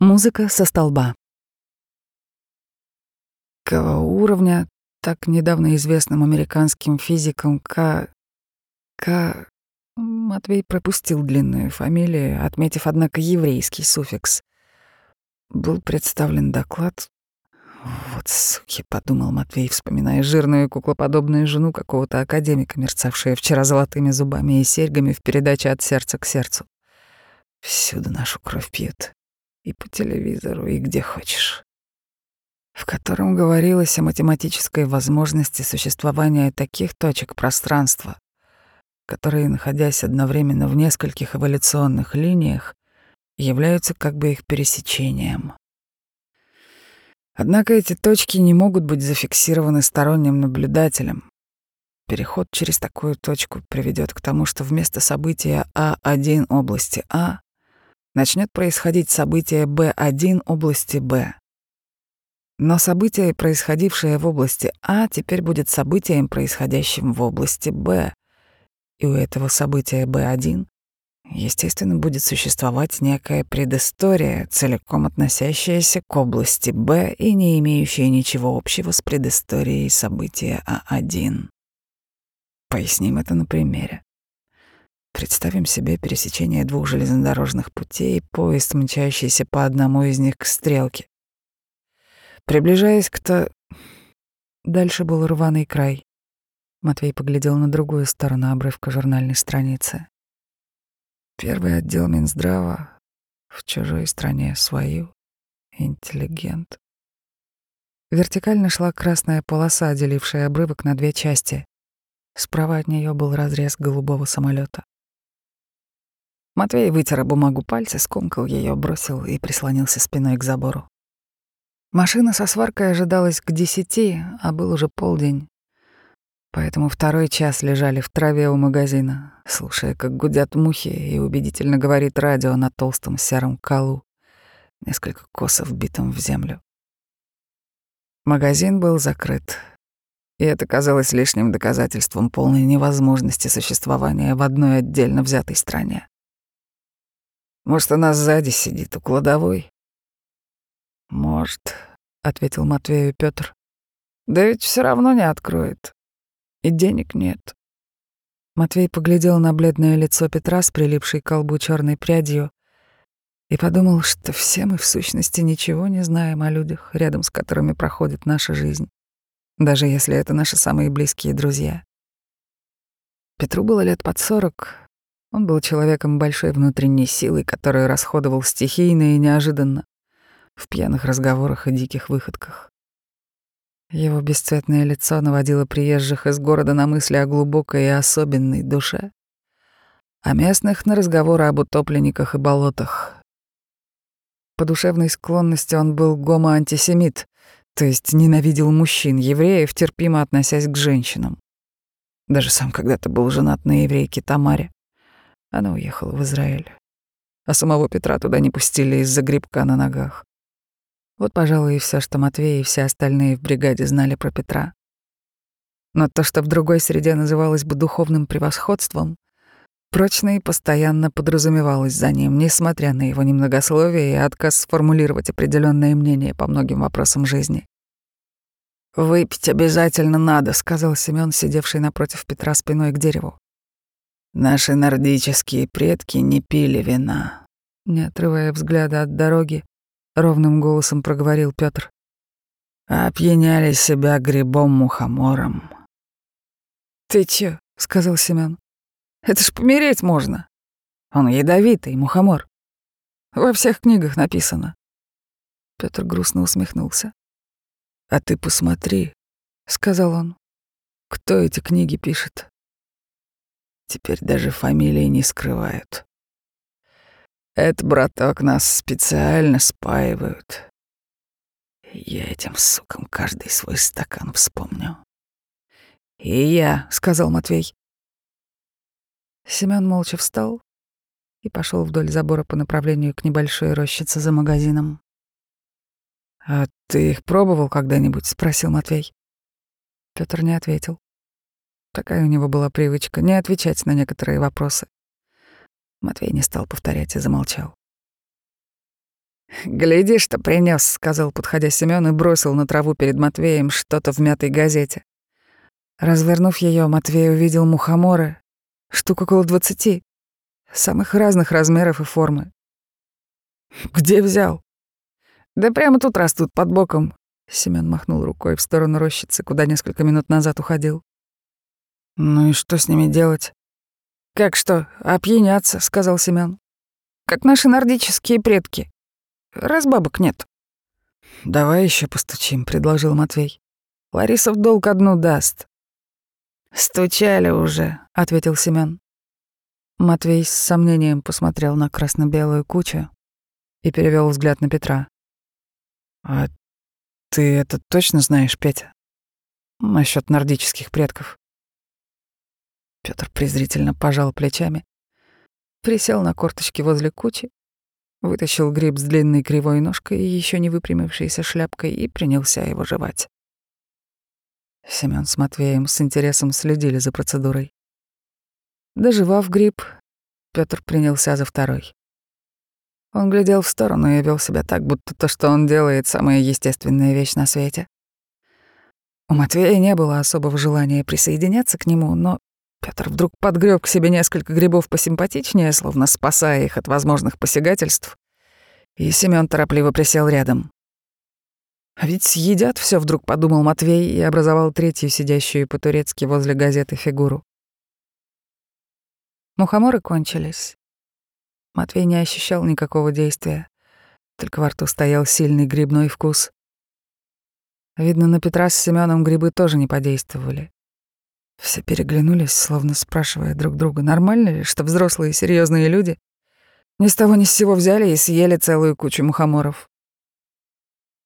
Музыка со столба. Какого уровня так недавно известным американским физиком К... К... Матвей пропустил длинную фамилию, отметив, однако, еврейский суффикс. Был представлен доклад. Вот суки, подумал Матвей, вспоминая жирную куклоподобную жену какого-то академика, мерцавшая вчера золотыми зубами и серьгами в передаче от сердца к сердцу. Всюду нашу кровь пьют и по телевизору, и где хочешь, в котором говорилось о математической возможности существования таких точек пространства, которые, находясь одновременно в нескольких эволюционных линиях, являются как бы их пересечением. Однако эти точки не могут быть зафиксированы сторонним наблюдателем. Переход через такую точку приведет к тому, что вместо события А1 области А начнет происходить событие Б1 области Б. Но событие, происходившее в области А, теперь будет событием, происходящим в области Б. И у этого события Б1, естественно, будет существовать некая предыстория, целиком относящаяся к области Б и не имеющая ничего общего с предысторией события А1. Поясним это на примере. Представим себе пересечение двух железнодорожных путей поезд, мчащийся по одному из них к стрелке. Приближаясь к то... Дальше был рваный край. Матвей поглядел на другую сторону обрывка журнальной страницы. Первый отдел Минздрава в чужой стране свою. Интеллигент. Вертикально шла красная полоса, делившая обрывок на две части. Справа от нее был разрез голубого самолета. Матвей вытер бумагу пальцы, скомкал ее, бросил и прислонился спиной к забору. Машина со сваркой ожидалась к десяти, а был уже полдень. Поэтому второй час лежали в траве у магазина, слушая, как гудят мухи, и убедительно говорит радио на толстом сером колу, несколько косов битым в землю. Магазин был закрыт, и это казалось лишним доказательством полной невозможности существования в одной отдельно взятой стране. Может, она сзади сидит у кладовой? Может, ответил Матвею Петр. Да ведь все равно не откроет. И денег нет. Матвей поглядел на бледное лицо Петра с прилипшей к колбу черной прядью и подумал, что все мы в сущности ничего не знаем о людях, рядом с которыми проходит наша жизнь, даже если это наши самые близкие друзья. Петру было лет под сорок, он был человеком большой внутренней силы, которую расходовал стихийно и неожиданно, в пьяных разговорах и диких выходках. Его бесцветное лицо наводило приезжих из города на мысли о глубокой и особенной душе, а местных — на разговоры об утопленниках и болотах. По душевной склонности он был гомоантисемит, то есть ненавидел мужчин, евреев, терпимо относясь к женщинам. Даже сам когда-то был женат на еврейке Тамаре. Она уехала в Израиль. А самого Петра туда не пустили из-за грибка на ногах. Вот, пожалуй, и все, что Матвей и все остальные в бригаде знали про Петра. Но то, что в другой среде называлось бы духовным превосходством, прочно и постоянно подразумевалось за ним, несмотря на его немногословие и отказ сформулировать определенное мнение по многим вопросам жизни. «Выпить обязательно надо», — сказал Семён, сидевший напротив Петра спиной к дереву. Наши нордические предки не пили вина. Не отрывая взгляда от дороги, ровным голосом проговорил Петр. Опьяняли себя грибом-мухомором. Ты чё? сказал Семён. Это ж помереть можно. Он ядовитый, мухомор. Во всех книгах написано. Петр грустно усмехнулся. А ты посмотри, сказал он. Кто эти книги пишет? Теперь даже фамилии не скрывают. Это, браток, нас специально спаивают. Я этим сукам каждый свой стакан вспомню. «И я», — сказал Матвей. Семён молча встал и пошел вдоль забора по направлению к небольшой рощице за магазином. «А ты их пробовал когда-нибудь?» — спросил Матвей. Пётр не ответил. Такая у него была привычка не отвечать на некоторые вопросы. Матвей не стал повторять и замолчал. «Гляди, что принес, сказал, подходя Семён и бросил на траву перед Матвеем что-то в мятой газете. Развернув ее, Матвей увидел мухоморы, штук около двадцати, самых разных размеров и формы. «Где взял?» «Да прямо тут растут, под боком». Семён махнул рукой в сторону рощицы, куда несколько минут назад уходил. «Ну и что с ними делать?» «Как что, опьяняться», — сказал Семён. «Как наши нордические предки. Раз бабок нет». «Давай еще постучим», — предложил Матвей. «Лариса в долг одну даст». «Стучали уже», — ответил Семён. Матвей с сомнением посмотрел на красно-белую кучу и перевел взгляд на Петра. «А ты это точно знаешь, Петя? Насчет нордических предков?» Петр презрительно пожал плечами, присел на корточки возле кучи, вытащил гриб с длинной кривой ножкой и еще не выпрямившейся шляпкой и принялся его жевать. Семён с Матвеем с интересом следили за процедурой. Доживав гриб, Петр принялся за второй. Он глядел в сторону и вел себя так, будто то, что он делает, самая естественная вещь на свете. У Матвея не было особого желания присоединяться к нему, но Петр вдруг подгреб к себе несколько грибов посимпатичнее, словно спасая их от возможных посягательств, и Семён торопливо присел рядом. А ведь съедят все, вдруг подумал Матвей и образовал третью сидящую по-турецки возле газеты фигуру. Мухоморы кончились. Матвей не ощущал никакого действия, только во рту стоял сильный грибной вкус. Видно, на Петра с Семеном грибы тоже не подействовали. Все переглянулись, словно спрашивая друг друга, нормально ли, что взрослые серьезные люди ни с того ни с сего взяли и съели целую кучу мухоморов.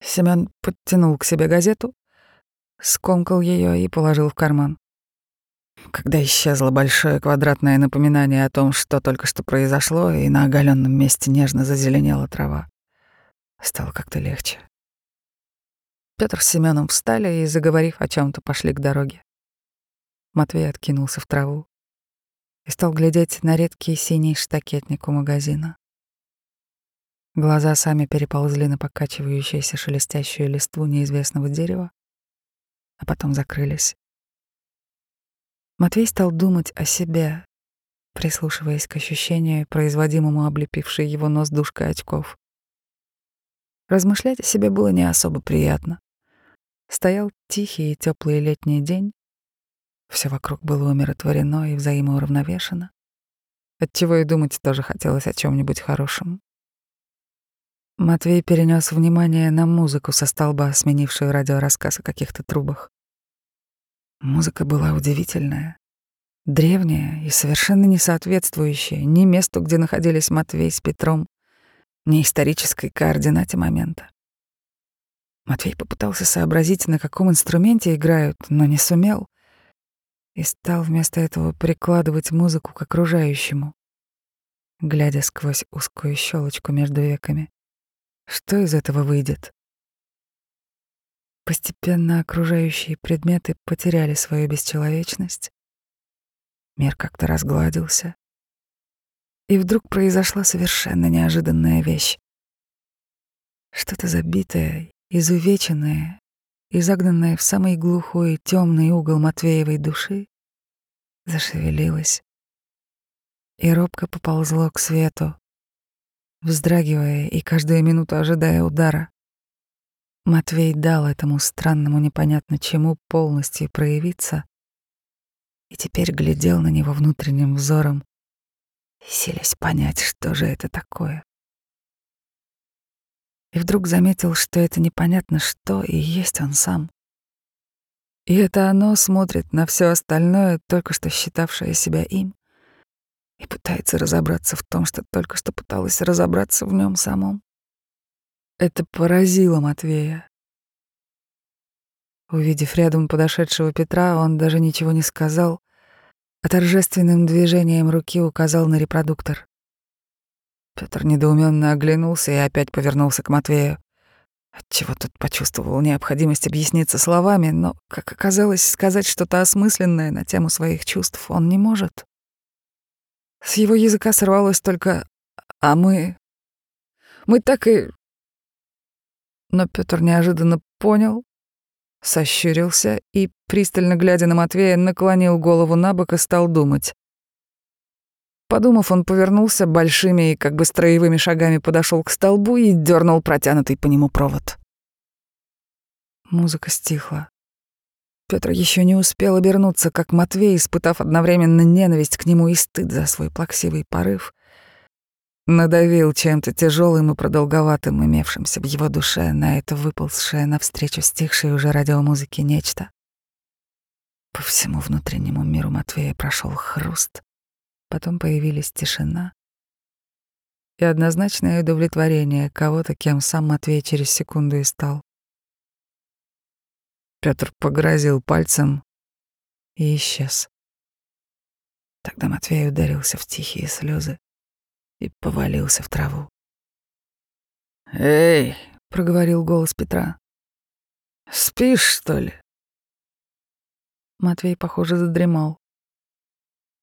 Семен подтянул к себе газету, скомкал ее и положил в карман. Когда исчезло большое квадратное напоминание о том, что только что произошло, и на оголенном месте нежно зазеленела трава, стало как-то легче. Петр с Семеном встали и, заговорив о чем то пошли к дороге. Матвей откинулся в траву и стал глядеть на редкий синий штакетник у магазина. Глаза сами переползли на покачивающуюся шелестящую листву неизвестного дерева, а потом закрылись. Матвей стал думать о себе, прислушиваясь к ощущению, производимому облепившей его нос душкой очков. Размышлять о себе было не особо приятно. Стоял тихий и теплый летний день, все вокруг было умиротворено и взаимоуравновешено, отчего и думать тоже хотелось о чем нибудь хорошем. Матвей перенес внимание на музыку со столба, сменившую радиорассказ о каких-то трубах. Музыка была удивительная, древняя и совершенно не соответствующая ни месту, где находились Матвей с Петром, ни исторической координате момента. Матвей попытался сообразить, на каком инструменте играют, но не сумел и стал вместо этого прикладывать музыку к окружающему, глядя сквозь узкую щелочку между веками. Что из этого выйдет? Постепенно окружающие предметы потеряли свою бесчеловечность. Мир как-то разгладился. И вдруг произошла совершенно неожиданная вещь. Что-то забитое, изувеченное, и загнанная в самый глухой темный угол Матвеевой души, зашевелилась и робко поползло к свету, вздрагивая и каждую минуту ожидая удара. Матвей дал этому странному непонятно чему полностью проявиться и теперь глядел на него внутренним взором, силясь понять, что же это такое и вдруг заметил, что это непонятно что и есть он сам. И это оно смотрит на все остальное, только что считавшее себя им, и пытается разобраться в том, что только что пыталось разобраться в нем самом. Это поразило Матвея. Увидев рядом подошедшего Петра, он даже ничего не сказал, а торжественным движением руки указал на репродуктор. Петр недоуменно оглянулся и опять повернулся к Матвею. Отчего тут почувствовал необходимость объясниться словами, но, как оказалось, сказать что-то осмысленное на тему своих чувств он не может. С его языка сорвалось только «а мы...» Мы так и Но Петр неожиданно понял, сощурился и, пристально глядя на Матвея, наклонил голову на бок и стал думать. Подумав, он повернулся большими и как бы строевыми шагами подошел к столбу и дернул протянутый по нему провод. Музыка стихла. Петр еще не успел обернуться, как Матвей, испытав одновременно ненависть к нему и стыд за свой плаксивый порыв, надавил чем-то тяжелым и продолговатым, имевшимся в его душе, на это выползшее навстречу стихшей уже радиомузыке нечто. По всему внутреннему миру Матвея прошел хруст, Потом появились тишина и однозначное удовлетворение кого-то, кем сам Матвей через секунду и стал. Петр погрозил пальцем и исчез. Тогда Матвей ударился в тихие слезы и повалился в траву. «Эй!» — проговорил голос Петра. «Спишь, что ли?» Матвей, похоже, задремал.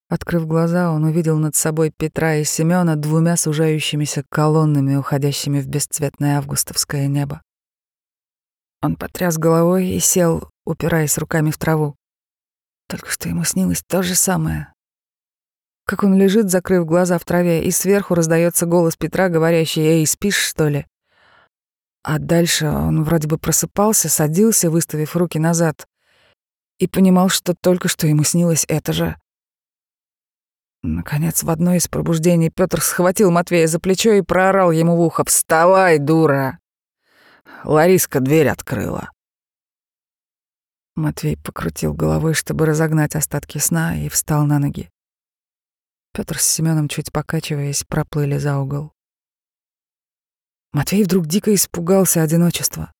Открыв глаза, он увидел над собой Петра и Семёна двумя сужающимися колоннами, уходящими в бесцветное августовское небо. Он потряс головой и сел, упираясь руками в траву. Только что ему снилось то же самое. Как он лежит, закрыв глаза в траве, и сверху раздается голос Петра, говорящий «Эй, спишь, что ли?». А дальше он вроде бы просыпался, садился, выставив руки назад, и понимал, что только что ему снилось это же. Наконец, в одно из пробуждений Петр схватил Матвея за плечо и проорал ему в ухо «Вставай, дура!» Лариска дверь открыла. Матвей покрутил головой, чтобы разогнать остатки сна, и встал на ноги. Петр с Семеном, чуть покачиваясь, проплыли за угол. Матвей вдруг дико испугался одиночества.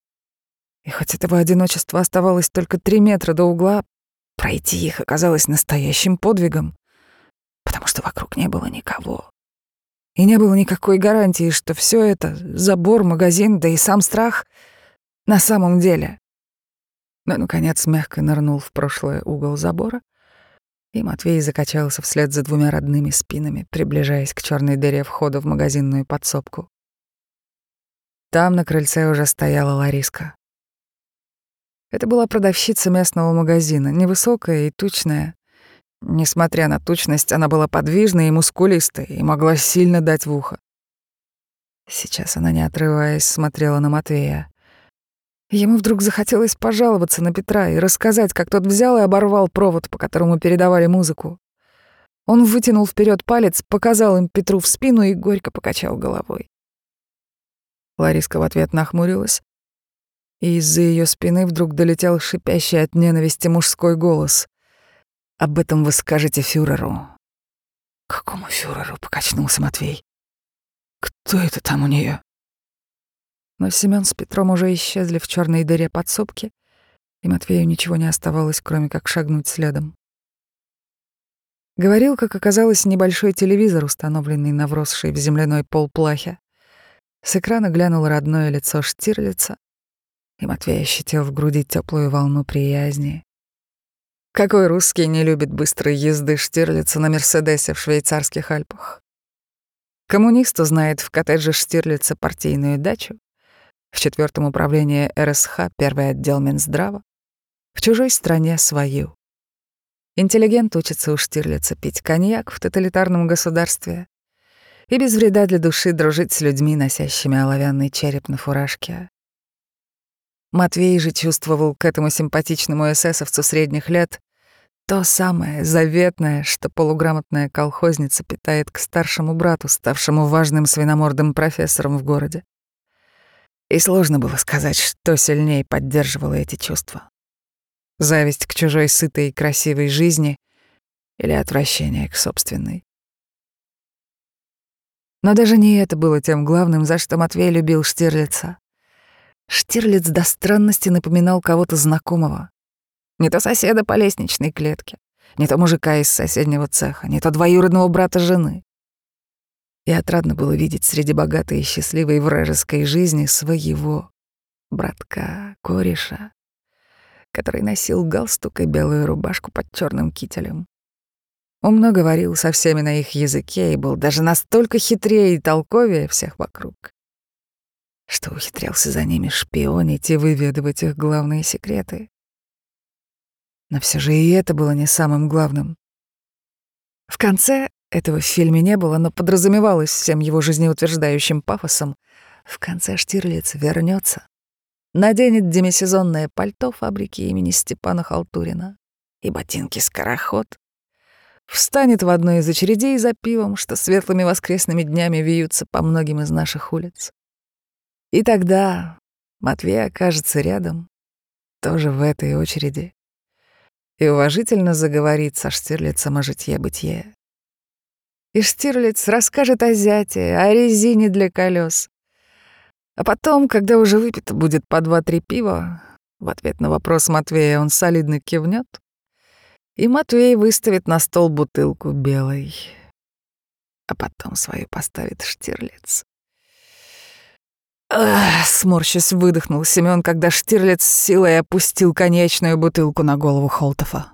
И хоть этого одиночества оставалось только три метра до угла, пройти их оказалось настоящим подвигом потому что вокруг не было никого. И не было никакой гарантии, что все это — забор, магазин, да и сам страх — на самом деле. Но, наконец, мягко нырнул в прошлое угол забора, и Матвей закачался вслед за двумя родными спинами, приближаясь к черной дыре входа в магазинную подсобку. Там на крыльце уже стояла Лариска. Это была продавщица местного магазина, невысокая и тучная, Несмотря на тучность, она была подвижной и мускулистой и могла сильно дать в ухо. Сейчас она, не отрываясь, смотрела на Матвея. Ему вдруг захотелось пожаловаться на Петра и рассказать, как тот взял и оборвал провод, по которому передавали музыку. Он вытянул вперед палец, показал им Петру в спину и горько покачал головой. Лариска в ответ нахмурилась, и из-за ее спины вдруг долетел шипящий от ненависти мужской голос. Об этом вы скажете фюреру. Какому фюреру? покачнулся Матвей. Кто это там у нее? Но Семён с Петром уже исчезли в черной дыре подсобки, и Матвею ничего не оставалось, кроме как шагнуть следом. Говорил, как оказалось, небольшой телевизор, установленный на вросшей в земляной пол плахе. С экрана глянуло родное лицо Штирлица, и Матвей ощутил в груди теплую волну приязни. Какой русский не любит быстрой езды Штирлица на Мерседесе в швейцарских Альпах? Коммунист узнает в коттедже Штирлица партийную дачу, в четвертом управлении РСХ первый отдел Минздрава, в чужой стране свою. Интеллигент учится у Штирлица пить коньяк в тоталитарном государстве и без вреда для души дружить с людьми, носящими оловянный череп на фуражке. Матвей же чувствовал к этому симпатичному эсэсовцу средних лет то самое заветное, что полуграмотная колхозница питает к старшему брату, ставшему важным свиномордым профессором в городе. И сложно было сказать, что сильнее поддерживало эти чувства. Зависть к чужой сытой и красивой жизни или отвращение к собственной. Но даже не это было тем главным, за что Матвей любил Штирлица. Штирлиц до странности напоминал кого-то знакомого. Не то соседа по лестничной клетке, не то мужика из соседнего цеха, не то двоюродного брата жены. И отрадно было видеть среди богатой и счастливой вражеской жизни своего братка, кореша, который носил галстук и белую рубашку под черным кителем. Он много говорил со всеми на их языке и был даже настолько хитрее и толковее всех вокруг, что ухитрялся за ними шпионить и выведывать их главные секреты. Но все же и это было не самым главным. В конце этого в фильме не было, но подразумевалось всем его жизнеутверждающим пафосом. В конце Штирлиц вернется, наденет демисезонное пальто фабрики имени Степана Халтурина и ботинки-скороход, встанет в одной из очередей за пивом, что светлыми воскресными днями вьются по многим из наших улиц. И тогда Матвей окажется рядом, тоже в этой очереди, и уважительно заговорит со Штирлицем о житье-бытие. И Штирлиц расскажет о зяте, о резине для колес. А потом, когда уже выпито будет по два-три пива, в ответ на вопрос Матвея он солидно кивнет, и Матвей выставит на стол бутылку белой, а потом свою поставит Штирлиц. Ах, сморщись выдохнул Семён, когда Штирлиц с силой опустил конечную бутылку на голову Холтова.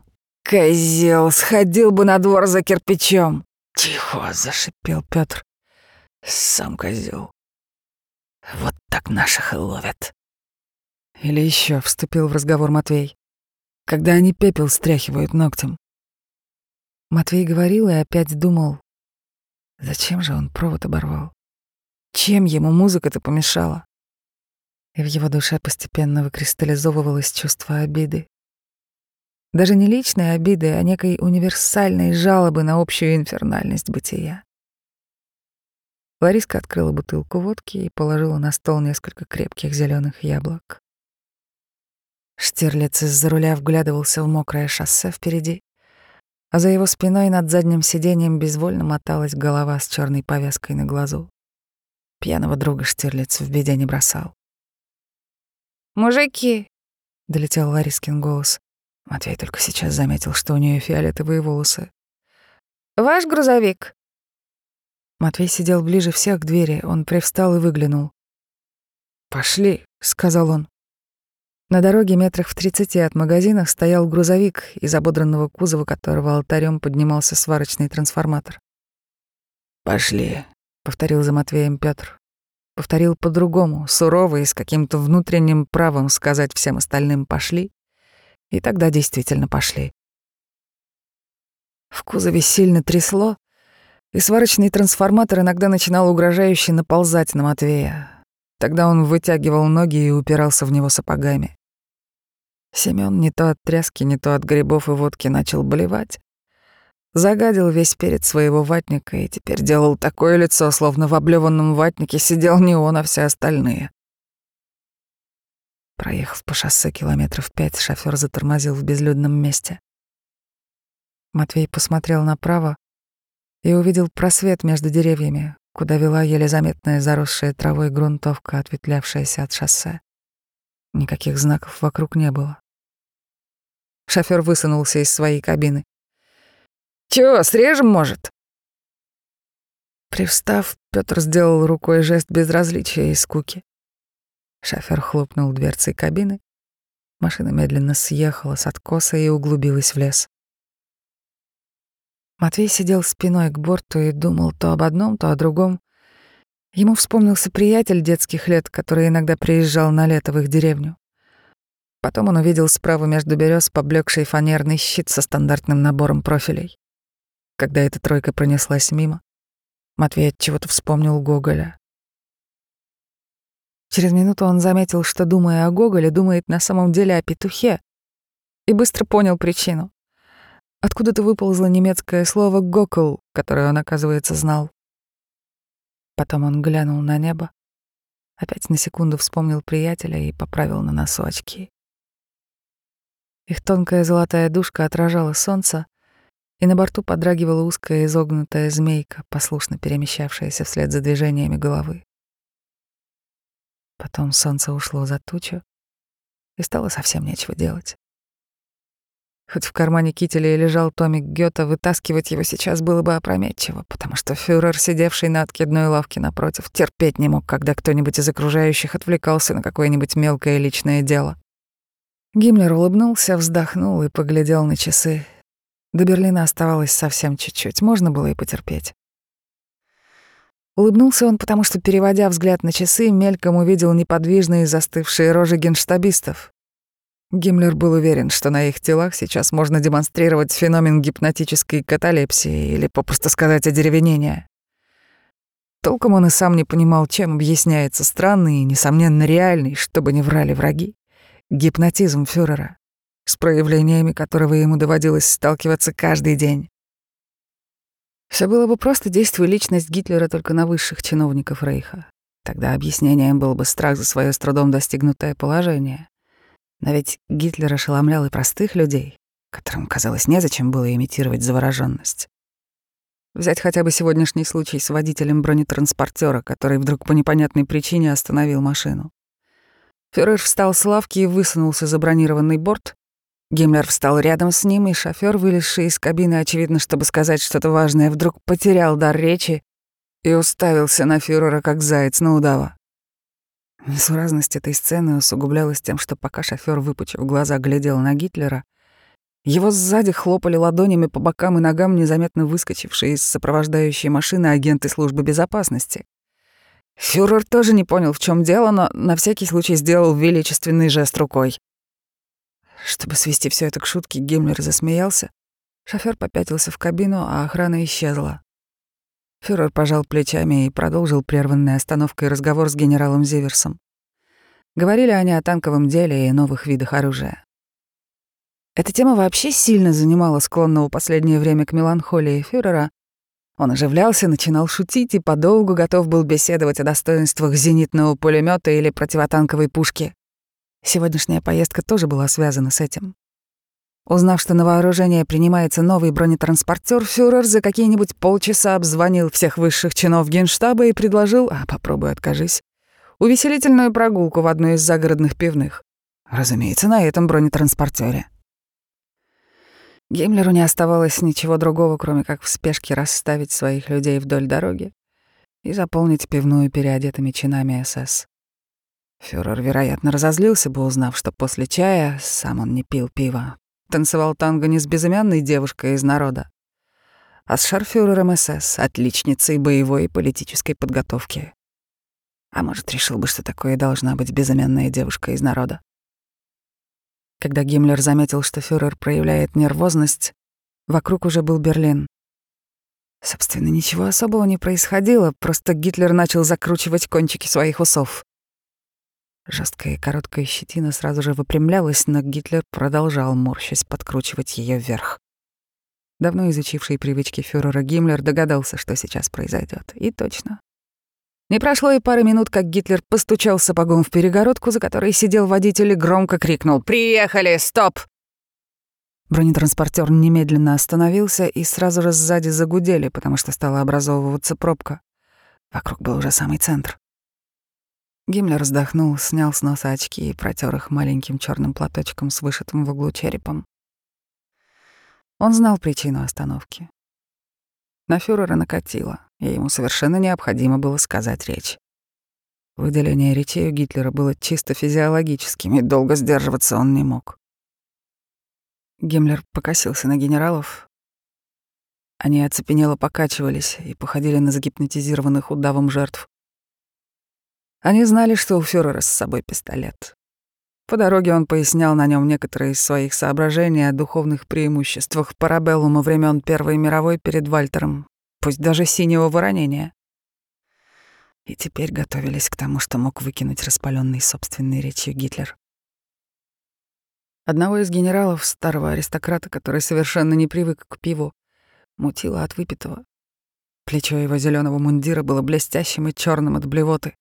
«Козел, сходил бы на двор за кирпичом!» «Тихо!» — зашипел Пётр. «Сам козел. Вот так наших и ловят». Или еще вступил в разговор Матвей. Когда они пепел стряхивают ногтем. Матвей говорил и опять думал, зачем же он провод оборвал? Чем ему музыка-то помешала? И в его душе постепенно выкристаллизовывалось чувство обиды. Даже не личной обиды, а некой универсальной жалобы на общую инфернальность бытия. Лариска открыла бутылку водки и положила на стол несколько крепких зеленых яблок. Штирлиц из-за руля вглядывался в мокрое шоссе впереди, а за его спиной над задним сиденьем безвольно моталась голова с черной повязкой на глазу. Пьяного друга Штирлиц в беде не бросал. «Мужики!» — долетел Ларискин голос. Матвей только сейчас заметил, что у нее фиолетовые волосы. «Ваш грузовик?» Матвей сидел ближе всех к двери, он привстал и выглянул. «Пошли», — сказал он. На дороге метрах в тридцати от магазина стоял грузовик, из ободранного кузова которого алтарем поднимался сварочный трансформатор. «Пошли», повторил за Матвеем Петр. Повторил по-другому, сурово и с каким-то внутренним правом сказать всем остальным «пошли». И тогда действительно пошли. В кузове сильно трясло, и сварочный трансформатор иногда начинал угрожающе наползать на Матвея. Тогда он вытягивал ноги и упирался в него сапогами. Семён не то от тряски, не то от грибов и водки начал болевать, Загадил весь перед своего ватника и теперь делал такое лицо, словно в облеванном ватнике сидел не он, а все остальные. Проехав по шоссе километров пять, шофер затормозил в безлюдном месте. Матвей посмотрел направо и увидел просвет между деревьями, куда вела еле заметная заросшая травой грунтовка, ответвлявшаяся от шоссе. Никаких знаков вокруг не было. Шофер высунулся из своей кабины. Чего, срежем, может?» Привстав, Петр сделал рукой жест безразличия и скуки. Шофер хлопнул дверцей кабины. Машина медленно съехала с откоса и углубилась в лес. Матвей сидел спиной к борту и думал то об одном, то о другом. Ему вспомнился приятель детских лет, который иногда приезжал на лето в их деревню. Потом он увидел справа между берез поблекший фанерный щит со стандартным набором профилей. Когда эта тройка пронеслась мимо, Матвей от чего-то вспомнил Гоголя. Через минуту он заметил, что, думая о Гоголе, думает на самом деле о петухе, и быстро понял причину. Откуда-то выползло немецкое слово «гокл», которое он, оказывается, знал. Потом он глянул на небо, опять на секунду вспомнил приятеля и поправил на носу очки. Их тонкая золотая душка отражала солнце, и на борту подрагивала узкая изогнутая змейка, послушно перемещавшаяся вслед за движениями головы. Потом солнце ушло за тучу, и стало совсем нечего делать. Хоть в кармане кителя и лежал томик Гёта, вытаскивать его сейчас было бы опрометчиво, потому что фюрер, сидевший на откидной лавке напротив, терпеть не мог, когда кто-нибудь из окружающих отвлекался на какое-нибудь мелкое личное дело. Гиммлер улыбнулся, вздохнул и поглядел на часы. До Берлина оставалось совсем чуть-чуть, можно было и потерпеть. Улыбнулся он, потому что, переводя взгляд на часы, мельком увидел неподвижные застывшие рожи генштабистов. Гиммлер был уверен, что на их телах сейчас можно демонстрировать феномен гипнотической каталепсии или, попросту сказать, одеревенения. Толком он и сам не понимал, чем объясняется странный и, несомненно, реальный, чтобы не врали враги, гипнотизм фюрера, с проявлениями которого ему доводилось сталкиваться каждый день. Все было бы просто, действуя личность Гитлера только на высших чиновников Рейха. Тогда объяснением был бы страх за свое с трудом достигнутое положение. Но ведь Гитлер ошеломлял и простых людей, которым, казалось, незачем было имитировать завороженность. Взять хотя бы сегодняшний случай с водителем бронетранспортера, который вдруг по непонятной причине остановил машину. Фюрер встал с лавки и высунулся за бронированный борт, Гиммлер встал рядом с ним, и шофёр, вылезший из кабины, очевидно, чтобы сказать что-то важное, вдруг потерял дар речи и уставился на фюрера, как заяц на удава. Несуразность этой сцены усугублялась тем, что пока шофёр, выпучив глаза, глядел на Гитлера, его сзади хлопали ладонями по бокам и ногам незаметно выскочившие из сопровождающей машины агенты службы безопасности. Фюрер тоже не понял, в чем дело, но на всякий случай сделал величественный жест рукой. Чтобы свести все это к шутке, Гиммлер засмеялся. Шофёр попятился в кабину, а охрана исчезла. Фюрер пожал плечами и продолжил прерванной остановкой разговор с генералом Зиверсом. Говорили они о танковом деле и новых видах оружия. Эта тема вообще сильно занимала склонного последнее время к меланхолии фюрера. Он оживлялся, начинал шутить и подолгу готов был беседовать о достоинствах зенитного пулемета или противотанковой пушки. Сегодняшняя поездка тоже была связана с этим. Узнав, что на вооружение принимается новый бронетранспортер, фюрер за какие-нибудь полчаса обзвонил всех высших чинов генштаба и предложил, а попробуй откажись, увеселительную прогулку в одну из загородных пивных. Разумеется, на этом бронетранспортере. Геймлеру не оставалось ничего другого, кроме как в спешке расставить своих людей вдоль дороги и заполнить пивную переодетыми чинами СС. Фюрер, вероятно, разозлился бы, узнав, что после чая сам он не пил пива. Танцевал танго не с безымянной девушкой из народа, а с шарфюрером СС, отличницей боевой и политической подготовки. А может, решил бы, что такое должна быть безымянная девушка из народа. Когда Гиммлер заметил, что фюрер проявляет нервозность, вокруг уже был Берлин. Собственно, ничего особого не происходило, просто Гитлер начал закручивать кончики своих усов. Жесткая и короткая щетина сразу же выпрямлялась, но Гитлер продолжал, морщась, подкручивать ее вверх. Давно изучивший привычки фюрера Гиммлер догадался, что сейчас произойдет. И точно. Не прошло и пары минут, как Гитлер постучал сапогом в перегородку, за которой сидел водитель и громко крикнул «Приехали! Стоп!». Бронетранспортер немедленно остановился, и сразу же сзади загудели, потому что стала образовываться пробка. Вокруг был уже самый центр. Гиммлер вздохнул, снял с носа очки и протер их маленьким черным платочком с вышитым в углу черепом. Он знал причину остановки. На фюрера накатило, и ему совершенно необходимо было сказать речь. Выделение речей у Гитлера было чисто физиологическим, и долго сдерживаться он не мог. Гиммлер покосился на генералов. Они оцепенело покачивались и походили на загипнотизированных удавом жертв. Они знали, что у фюрера с собой пистолет. По дороге он пояснял на нем некоторые из своих соображений о духовных преимуществах парабеллума времен Первой мировой перед Вальтером, пусть даже синего воронения. И теперь готовились к тому, что мог выкинуть распаленный собственной речью Гитлер. Одного из генералов, старого аристократа, который совершенно не привык к пиву, мутило от выпитого. Плечо его зеленого мундира было блестящим и черным от блевоты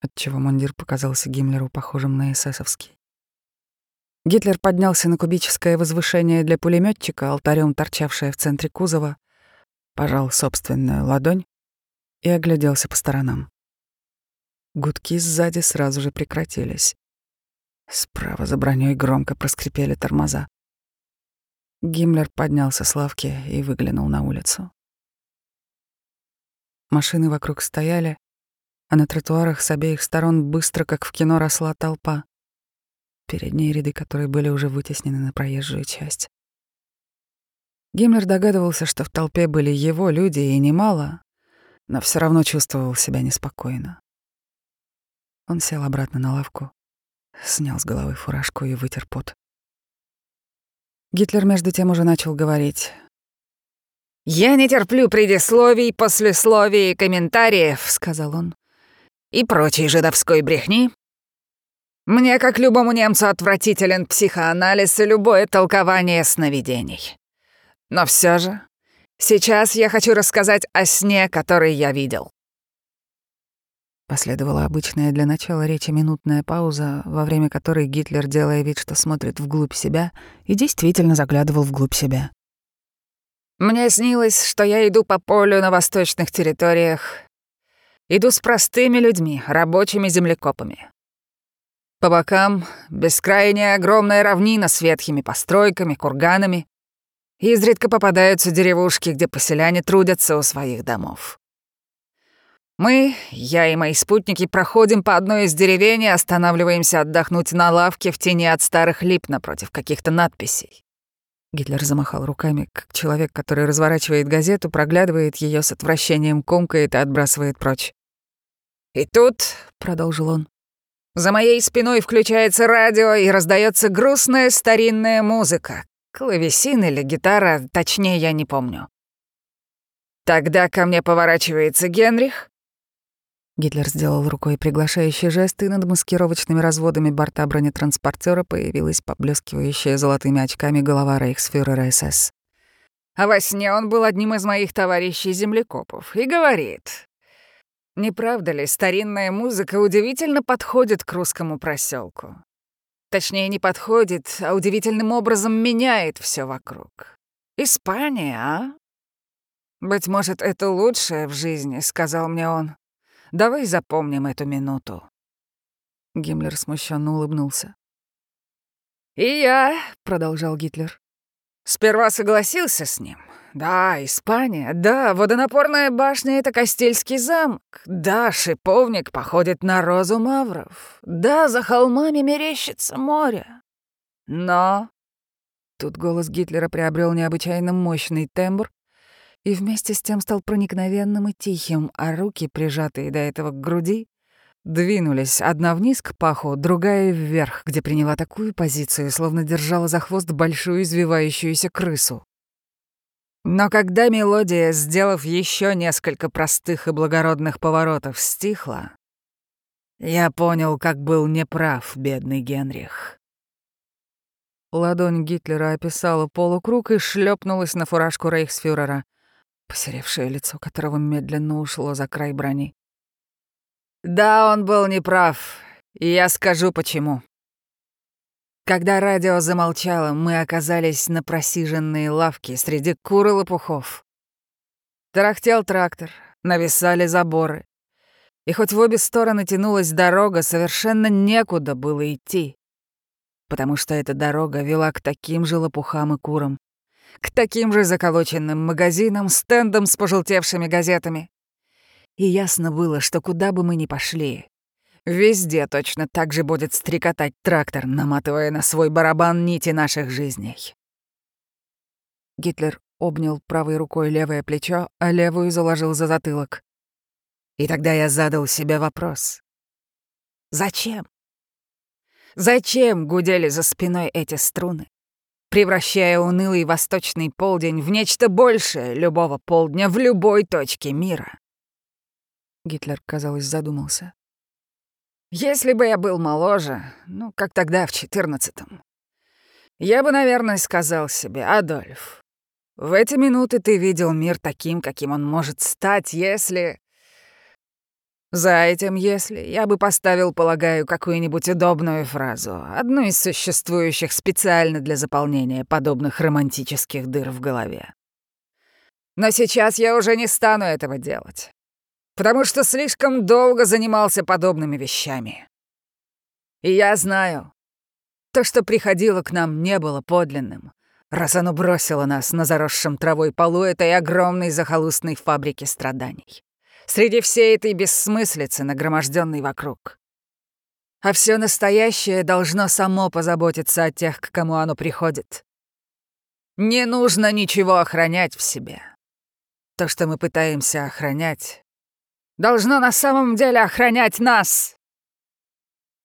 отчего мундир показался Гиммлеру похожим на эсэсовский. Гитлер поднялся на кубическое возвышение для пулеметчика, алтарем торчавшее в центре кузова, пожал собственную ладонь и огляделся по сторонам. Гудки сзади сразу же прекратились. Справа за броней громко проскрипели тормоза. Гиммлер поднялся с лавки и выглянул на улицу. Машины вокруг стояли, а на тротуарах с обеих сторон быстро, как в кино, росла толпа. Передние ряды, которые были уже вытеснены на проезжую часть. Гиммлер догадывался, что в толпе были его люди, и немало. но все равно чувствовал себя неспокойно. Он сел обратно на лавку, снял с головы фуражку и вытер пот. Гитлер между тем уже начал говорить. «Я не терплю предисловий, послесловий и комментариев», — сказал он, — «и прочей жидовской брехни. Мне, как любому немцу, отвратителен психоанализ и любое толкование сновидений. Но все же, сейчас я хочу рассказать о сне, который я видел». Последовала обычная для начала речи минутная пауза, во время которой Гитлер, делая вид, что смотрит вглубь себя, и действительно заглядывал вглубь себя. Мне снилось, что я иду по полю на восточных территориях. Иду с простыми людьми, рабочими землекопами. По бокам бескрайняя огромная равнина с ветхими постройками, курганами. Изредка попадаются деревушки, где поселяне трудятся у своих домов. Мы, я и мои спутники, проходим по одной из деревень и останавливаемся отдохнуть на лавке в тени от старых лип напротив каких-то надписей. Гитлер замахал руками, как человек, который разворачивает газету, проглядывает ее с отвращением, комкает и отбрасывает прочь. «И тут», — продолжил он, — «за моей спиной включается радио и раздается грустная старинная музыка. Клавесин или гитара, точнее, я не помню. Тогда ко мне поворачивается Генрих, Гитлер сделал рукой приглашающий жест, и над маскировочными разводами борта бронетранспортера появилась поблескивающая золотыми очками голова рейхсфюрера СС. А во сне он был одним из моих товарищей-землекопов и говорит, «Не правда ли, старинная музыка удивительно подходит к русскому проселку? Точнее, не подходит, а удивительным образом меняет все вокруг. Испания, а? Быть может, это лучшее в жизни, сказал мне он. Давай запомним эту минуту». Гиммлер смущенно улыбнулся. «И я», — продолжал Гитлер, — «сперва согласился с ним. Да, Испания, да, водонапорная башня — это Костельский замок. Да, шиповник походит на розу мавров. Да, за холмами мерещится море. Но...» Тут голос Гитлера приобрел необычайно мощный тембр, и вместе с тем стал проникновенным и тихим, а руки, прижатые до этого к груди, двинулись, одна вниз к паху, другая вверх, где приняла такую позицию, словно держала за хвост большую извивающуюся крысу. Но когда мелодия, сделав еще несколько простых и благородных поворотов, стихла, я понял, как был неправ бедный Генрих. Ладонь Гитлера описала полукруг и шлепнулась на фуражку рейхсфюрера — посеревшее лицо которого медленно ушло за край брони. «Да, он был неправ, и я скажу почему». Когда радио замолчало, мы оказались на просиженной лавке среди кур и лопухов. Тарахтел трактор, нависали заборы. И хоть в обе стороны тянулась дорога, совершенно некуда было идти, потому что эта дорога вела к таким же лопухам и курам, к таким же заколоченным магазинам, стендам с пожелтевшими газетами. И ясно было, что куда бы мы ни пошли, везде точно так же будет стрекотать трактор, наматывая на свой барабан нити наших жизней. Гитлер обнял правой рукой левое плечо, а левую заложил за затылок. И тогда я задал себе вопрос. Зачем? Зачем гудели за спиной эти струны? превращая унылый восточный полдень в нечто большее любого полдня в любой точке мира. Гитлер, казалось, задумался. Если бы я был моложе, ну, как тогда, в четырнадцатом, я бы, наверное, сказал себе, Адольф, в эти минуты ты видел мир таким, каким он может стать, если... За этим «если» я бы поставил, полагаю, какую-нибудь удобную фразу, одну из существующих специально для заполнения подобных романтических дыр в голове. Но сейчас я уже не стану этого делать, потому что слишком долго занимался подобными вещами. И я знаю, то, что приходило к нам, не было подлинным, раз оно бросило нас на заросшем травой полу этой огромной захолустной фабрики страданий среди всей этой бессмыслицы, нагроможденной вокруг. А все настоящее должно само позаботиться о тех, к кому оно приходит. Не нужно ничего охранять в себе. То, что мы пытаемся охранять, должно на самом деле охранять нас.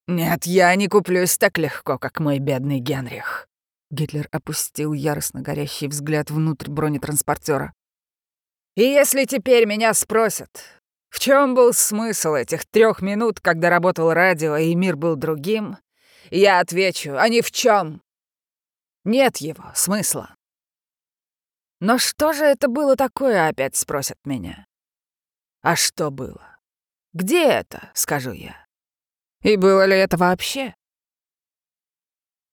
Нет, я не куплюсь так легко, как мой бедный Генрих. Гитлер опустил яростно горящий взгляд внутрь бронетранспортера. И если теперь меня спросят, в чем был смысл этих трех минут, когда работал радио и мир был другим, я отвечу, а ни в чем. Нет его смысла. Но что же это было такое, опять спросят меня. А что было? Где это, скажу я? И было ли это вообще?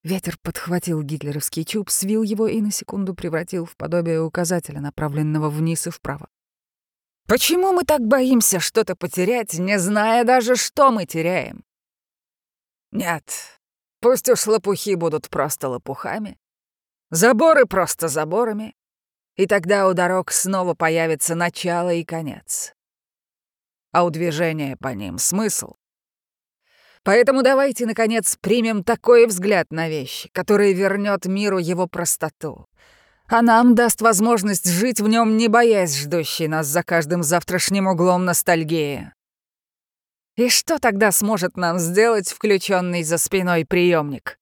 Ветер подхватил гитлеровский чуб, свил его и на секунду превратил в подобие указателя, направленного вниз и вправо. Почему мы так боимся что-то потерять, не зная даже, что мы теряем? Нет, пусть уж лопухи будут просто лопухами, заборы просто заборами, и тогда у дорог снова появится начало и конец. А у движения по ним смысл. Поэтому давайте, наконец, примем такой взгляд на вещи, который вернет миру его простоту, а нам даст возможность жить в нем, не боясь ждущей нас за каждым завтрашним углом ностальгии. И что тогда сможет нам сделать включенный за спиной приемник?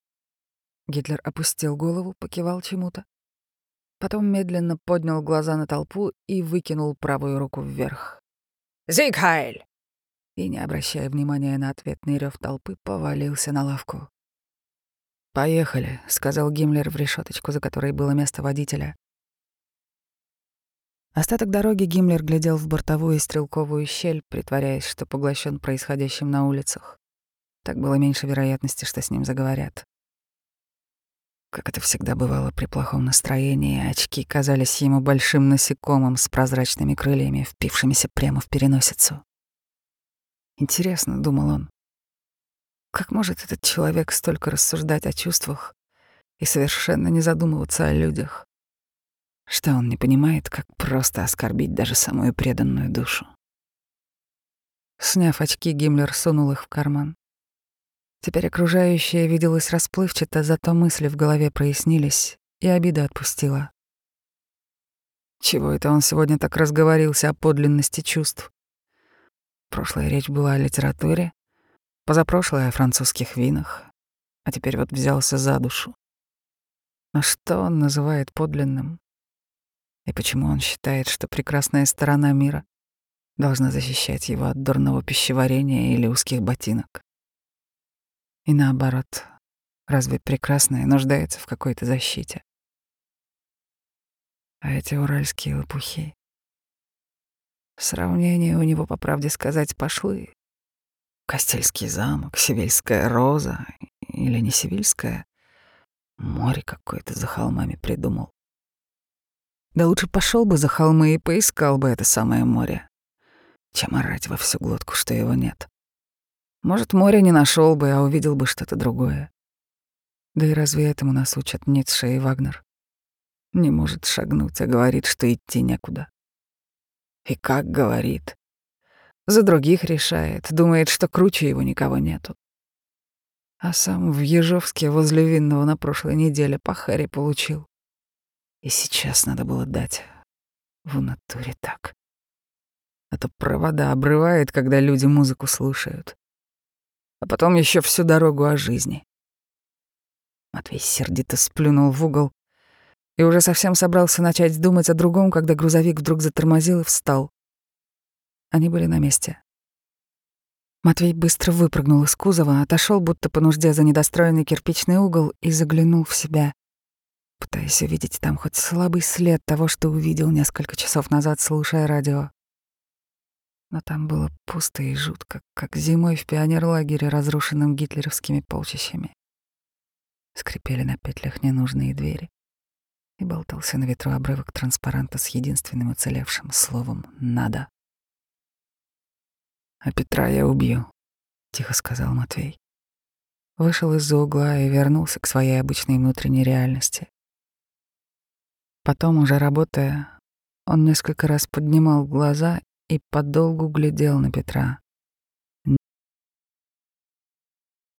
Гитлер опустил голову, покивал чему-то. Потом медленно поднял глаза на толпу и выкинул правую руку вверх. «Зигхайль!» И, не обращая внимания на ответный рев толпы, повалился на лавку. «Поехали», — сказал Гиммлер в решеточку, за которой было место водителя. Остаток дороги Гиммлер глядел в бортовую стрелковую щель, притворяясь, что поглощен происходящим на улицах. Так было меньше вероятности, что с ним заговорят. Как это всегда бывало при плохом настроении, очки казались ему большим насекомым с прозрачными крыльями, впившимися прямо в переносицу. Интересно, думал он, как может этот человек столько рассуждать о чувствах и совершенно не задумываться о людях? Что он не понимает, как просто оскорбить даже самую преданную душу? Сняв очки, Гиммлер сунул их в карман. Теперь окружающее виделось расплывчато, зато мысли в голове прояснились, и обида отпустила. Чего это он сегодня так разговорился о подлинности чувств? Прошлая речь была о литературе, позапрошлая о французских винах, а теперь вот взялся за душу. Но что он называет подлинным? И почему он считает, что прекрасная сторона мира должна защищать его от дурного пищеварения или узких ботинок? И наоборот, разве прекрасное нуждается в какой-то защите? А эти уральские лопухи. Сравнения у него, по правде сказать, пошлые. Костельский замок, Севильская роза или не Севильская. Море какое-то за холмами придумал. Да лучше пошел бы за холмы и поискал бы это самое море, чем орать во всю глотку, что его нет. Может, море не нашел бы, а увидел бы что-то другое. Да и разве этому нас учат Ницше и Вагнер? Не может шагнуть, а говорит, что идти некуда. И как говорит. За других решает, думает, что круче его никого нету. А сам в Ежовске возле Винного на прошлой неделе по харе получил. И сейчас надо было дать. В натуре так. А то провода обрывает, когда люди музыку слушают а потом еще всю дорогу о жизни. Матвей сердито сплюнул в угол и уже совсем собрался начать думать о другом, когда грузовик вдруг затормозил и встал. Они были на месте. Матвей быстро выпрыгнул из кузова, отошел будто по нужде за недостроенный кирпичный угол и заглянул в себя, пытаясь увидеть там хоть слабый след того, что увидел несколько часов назад, слушая радио. Но там было пусто и жутко, как зимой в пионерлагере, разрушенном гитлеровскими полчищами. Скрипели на петлях ненужные двери, и болтался на ветру обрывок транспаранта с единственным уцелевшим словом «надо». «А Петра я убью», — тихо сказал Матвей. Вышел из-за угла и вернулся к своей обычной внутренней реальности. Потом, уже работая, он несколько раз поднимал глаза и подолгу глядел на Петра.